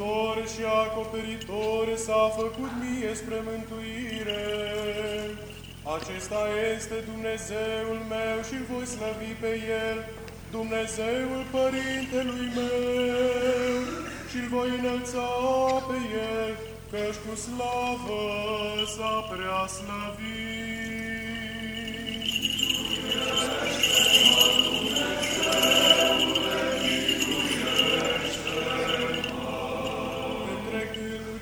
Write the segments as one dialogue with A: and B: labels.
A: Ajutor și acoperitor s-a făcut mie spre mântuire. Acesta este Dumnezeul meu și voi slăvi pe El, Dumnezeul Părintelui meu și-l voi înălța pe El, căci cu slavă s-a prea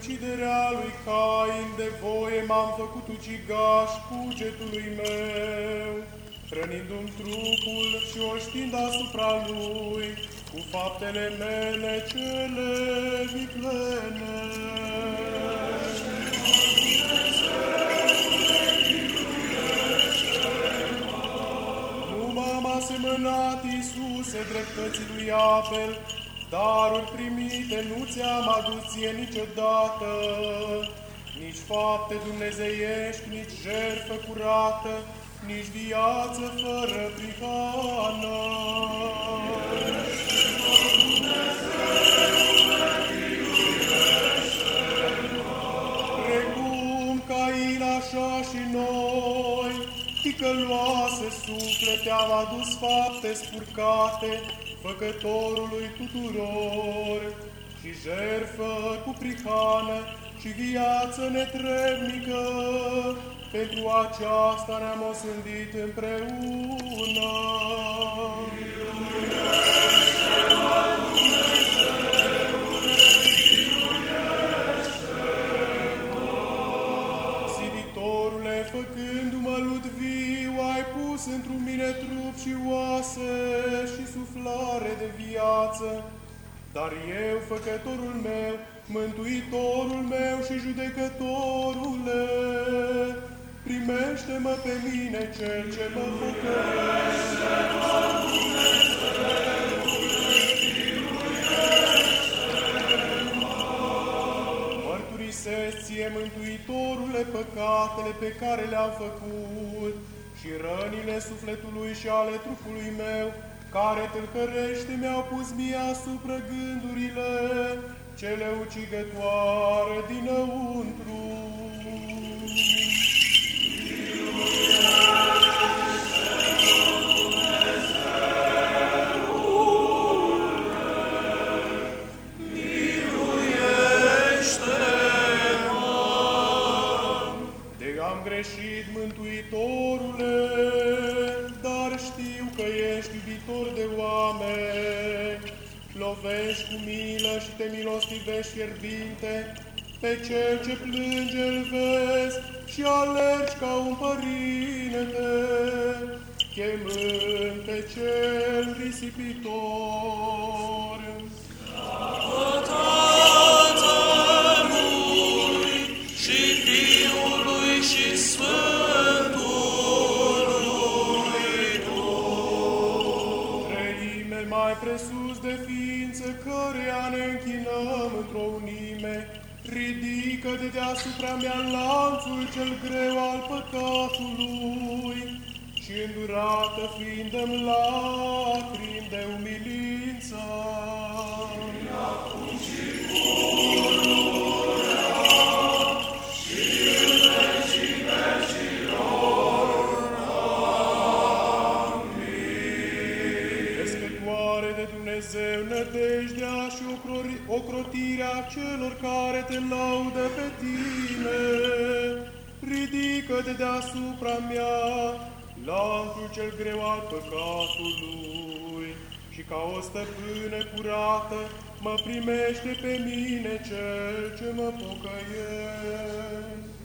A: uciderea lui Cain de voie m-am făcut ucigaș cugetului meu, hrănindu-mi trupul și o știind asupra lui, cu faptele mele cele viclene. Nu m-am asemănat, Iisuse, dreptății lui Abel, daruri primite nu ți-am adus ție niciodată, nici fapte dumnezeiești, nici jertfă curată, nici viață fără prihană. Precum Cain așa și noi, ticăloase suflete am adus fapte spurcate, făcătorului tuturor, și jertfă cu prihană și viață netrebnică, pentru aceasta ne-am osândit împreună. Ziditorule, făcându-mă lud viu, ai pus într mine trup și oase și suflare de viață, dar eu, făcătorul meu, mântuitorul meu și judecătorule, primește-mă pe mine cel ce mă pocăiește. Mărturisesc ție, Mântuitorule, păcatele pe care le-am făcut și rănile sufletului și ale trupului meu, care tâlcărește mi-au pus mie asupra gândurile cele ucigătoare dinăuntru. De am greșit, Mântuitorule, Lovești cu milă și te milostivești fierbinte, pe cel ce plânge îl vezi și alergi ca un părinte, chemând pe cel risipitor. Presus de ființă, căreia ne închinăm într-o unime, ridică de deasupra mea lanțul cel greu al păcatului și îndurată fiind-mi lacrimi de umilință. Dumnezeu, nădejdea și ocrori- ocrotirea celor care te laudă pe tine. Ridică-te deasupra mea lanțul cel greu al păcatului și ca o stăpână curată mă primește pe mine cel ce mă pocăiesc.